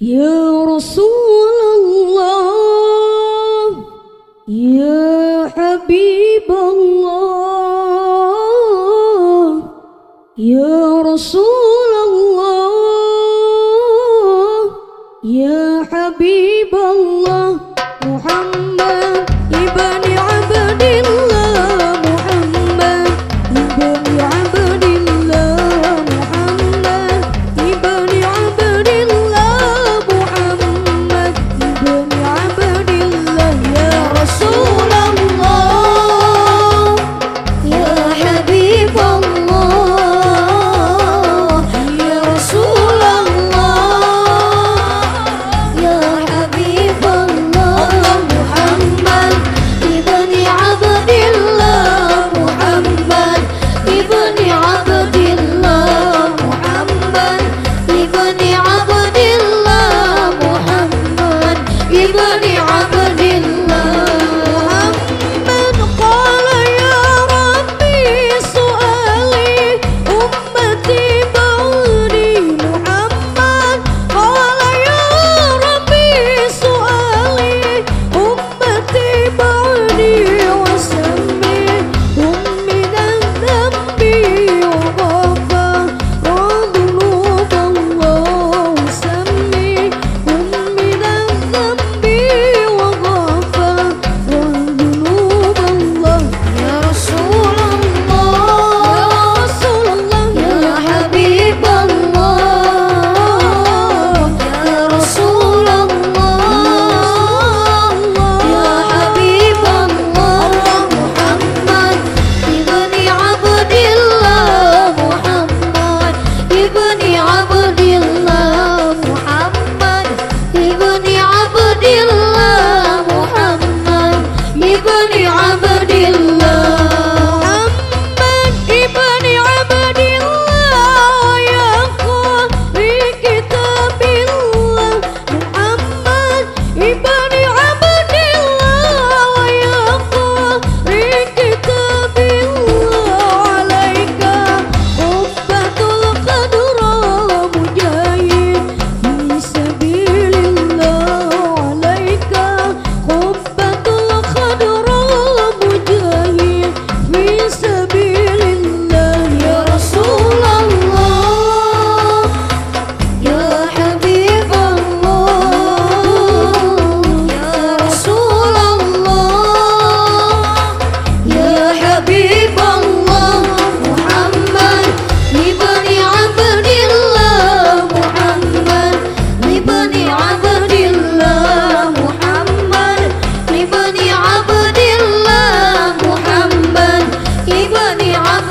يا رسول الله يا حبيب الله يا رسول الله ونعم